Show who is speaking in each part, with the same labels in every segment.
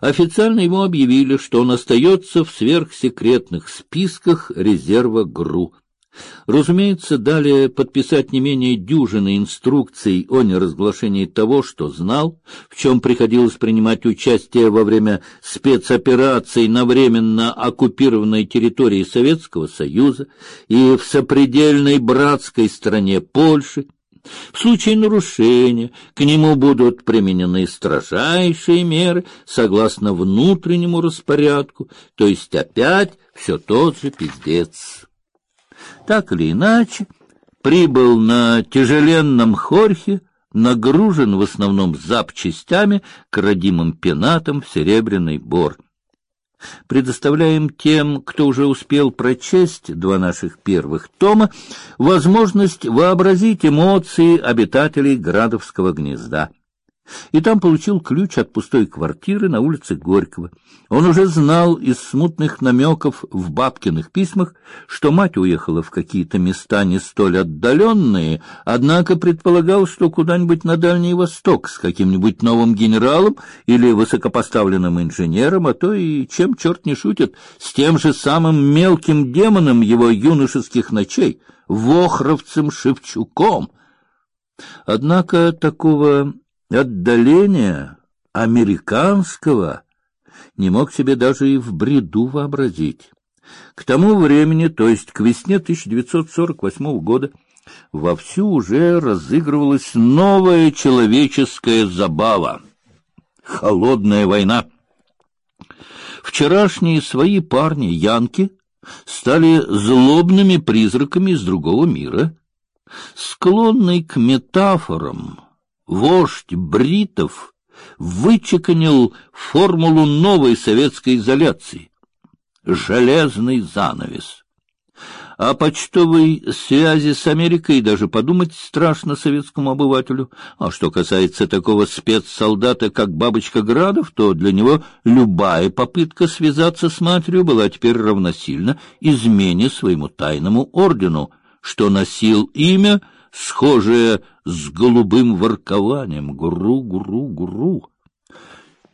Speaker 1: Официально ему объявили, что он остается в сверхсекретных списках резерва ГРУ. Разумеется, дали подписать не менее дюжины инструкций о неразглашении того, что знал, в чем приходилось принимать участие во время спецопераций на временно оккупированной территории Советского Союза и в сопредельной братской стране Польши, в случае нарушения к нему будут применены строжайшие меры согласно внутреннему распорядку, то есть опять все тот же пиздец. Так или иначе, прибыл на тяжеленном хорхе, нагружен в основном запчастями к родимым пенатам в Серебряный Бор — предоставляем тем, кто уже успел прочесть два наших первых тома, возможность вообразить эмоции обитателей Градовского гнезда и там получил ключ от пустой квартиры на улице Горького. Он уже знал из смутных намеков в бабкиных письмах, что мать уехала в какие-то места не столь отдаленные, однако предполагал, что куда-нибудь на Дальний Восток с каким-нибудь новым генералом или высокопоставленным инженером, а то и, чем черт не шутит, с тем же самым мелким демоном его юношеских ночей, Вохровцем Шевчуком. Однако такого отдаления американского не мог себе даже и в бреду вообразить. К тому времени, то есть к весне 1948 года, вовсю уже разыгрывалась новая человеческая забава — холодная война. Вчерашние свои парни, янки, стали злобными призраками из другого мира, склонный к метафорам — вождь бритов вычеканил формулу новой советской изоляции — железный занавес. О почтовой связи с Америкой даже подумать страшно советскому обывателю. А что касается такого спецсолдата, как Бабочка Градов, то для него любая попытка связаться с матерью была теперь равносильна измене своему тайному ордену, что носил имя — схожее с голубым воркованием «гуру-гуру-гуру».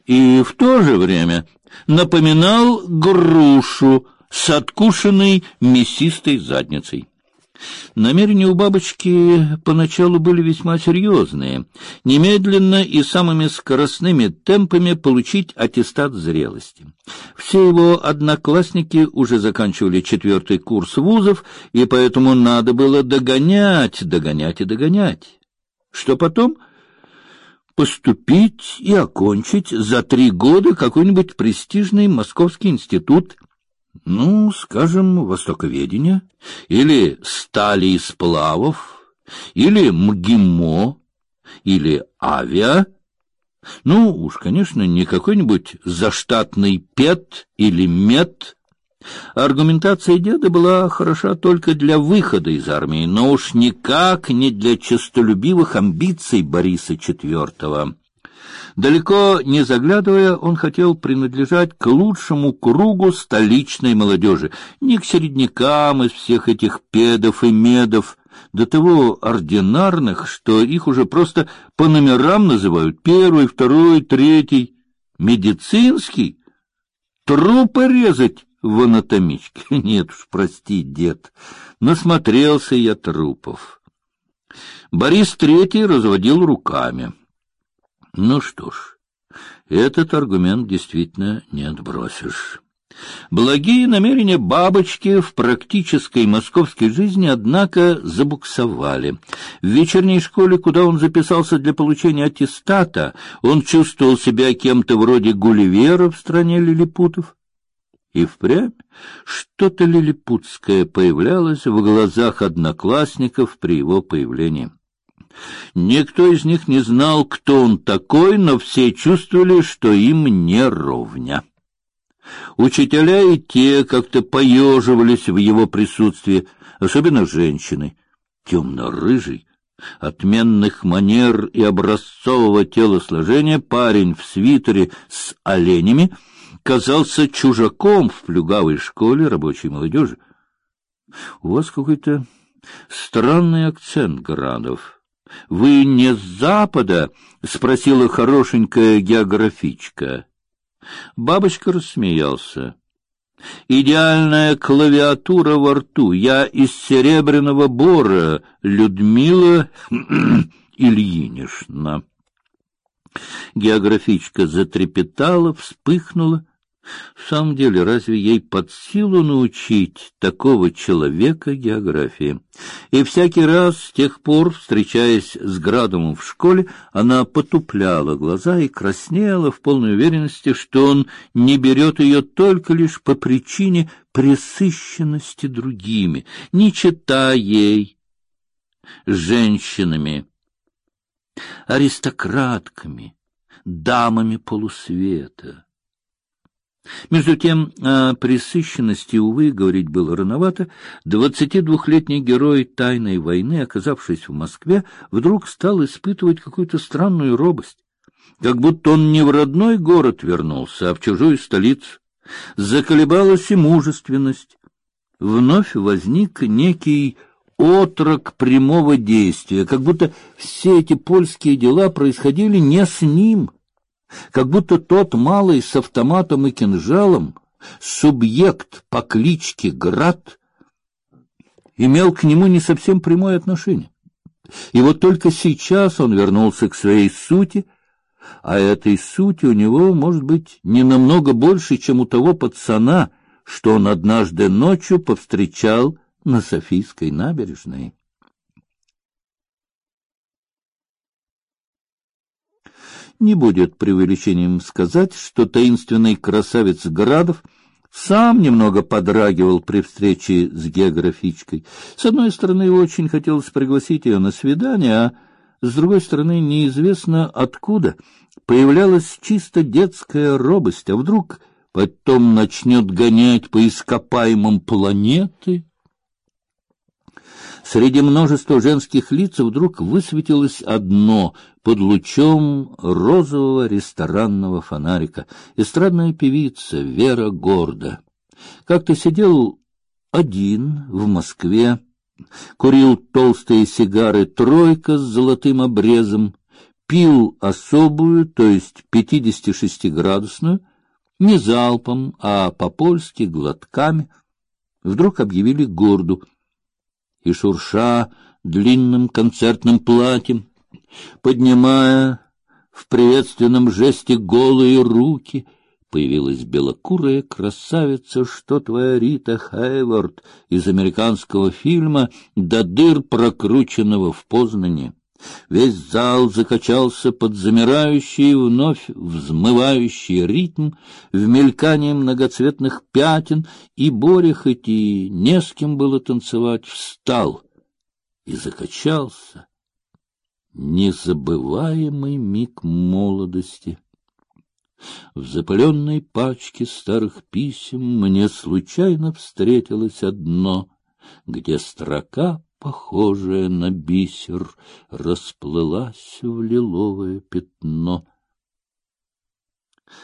Speaker 1: И в то же время напоминал грушу с откушенной мясистой задницей. Намерения у бабочки поначалу были весьма серьезные — немедленно и самыми скоростными темпами получить аттестат зрелости. Все его одноклассники уже заканчивали четвертый курс вузов, и поэтому надо было догонять, догонять и догонять. Что потом? Поступить и окончить за три года какой-нибудь престижный московский институт — ну, скажем, востоковедение, или стали и сплавов, или МГИМО, или авиа. Ну, уж, конечно, не какой-нибудь заштатный ПЕТ или МЕТ. Аргументация деда была хороша только для выхода из армии, но уж никак не для честолюбивых амбиций Бориса IV. Далеко не заглядывая, он хотел принадлежать к лучшему кругу столичной молодежи, не к середнякам из всех этих педов и медов, до того ординарных, что их уже просто по номерам называют первый, второй, третий, медицинский. Трупы резать в анатомичке. Нет уж, прости, дед, насмотрелся я трупов. Борис Третий разводил руками. Ну что ж, этот аргумент действительно не отбросишь. Благие намерения бабочки в практической московской жизни, однако, забуксовали. В вечерней школе, куда он записался для получения аттестата, он чувствовал себя кем-то вроде Гулливера в стране лилипутов. И впрямь что-то лилипутское появлялось в глазах одноклассников при его появлении. Никто из них не знал, кто он такой, но все чувствовали, что им не ровня. Учителя и те как-то поеживались в его присутствии, особенно женщины. Темно-рыжий, отменных манер и образцового телосложения парень в свитере с оленями казался чужаком в плюгавой школе рабочей молодежи. — У вас какой-то странный акцент, Градов. — Вы не с запада? — спросила хорошенькая географичка. Бабочка рассмеялся. Идеальная клавиатура во рту. Я из серебряного бора, Людмила Ильинична. Географичка затрепетала, вспыхнула. В самом деле, разве ей под силу научить такого человека географии? И всякий раз с тех пор, встречаясь с Градумом в школе, она потупляла глаза и краснела в полной уверенности, что он не берет ее только лишь по причине пресыщенности другими, не читая ей женщинами, аристократками, дамами полусвета. Между тем, о пресыщенности, увы, говорить было рановато. Двадцатидвухлетний герой тайной войны, оказавшись в Москве, вдруг стал испытывать какую-то странную робость, как будто он не в родной город вернулся, а в чужую столицу. Заколебалась и мужественность. Вновь возник некий отрок прямого действия, как будто все эти польские дела происходили не с ним — как будто тот малый с автоматом и кинжалом, субъект по кличке Град, имел к нему не совсем прямое отношение. И вот только сейчас он вернулся к своей сути, а этой сути у него, может быть, не намного больше, чем у того пацана, что он однажды ночью повстречал на Софийской набережной. Не будет преувеличением сказать, что таинственный красавец Градов сам немного подрагивал при встрече с географичкой. С одной стороны, очень хотелось пригласить ее на свидание, а с другой стороны, неизвестно откуда появлялась чисто детская робость, а вдруг потом начнет гонять по ископаемым планеты. Среди множества женских лиц вдруг высветилось одно под лучом розового ресторанного фонарика. Эстрадная певица Вера Горда. Как-то сидел один в Москве, курил толстые сигары «Тройка» с золотым обрезом, пил особую, то есть пятидесятишестиградусную, не залпом, а по-польски глотками. Вдруг объявили Горду — и шурша длинным концертным платьем, поднимая в приветственном жесте голые руки, появилась белокурая красавица, что твоя Рита Хайворд из американского фильма «До дыр прокрученного в Познане». Весь зал закачался под замирающий вновь взмывающий ритм, в мелькании многоцветных пятен, и Боря, хоть и не с кем было танцевать, встал и закачался. Незабываемый миг молодости. В запыленной пачке старых писем мне случайно встретилось одно, где строка похожая на бисер, расплылась в лиловое пятно —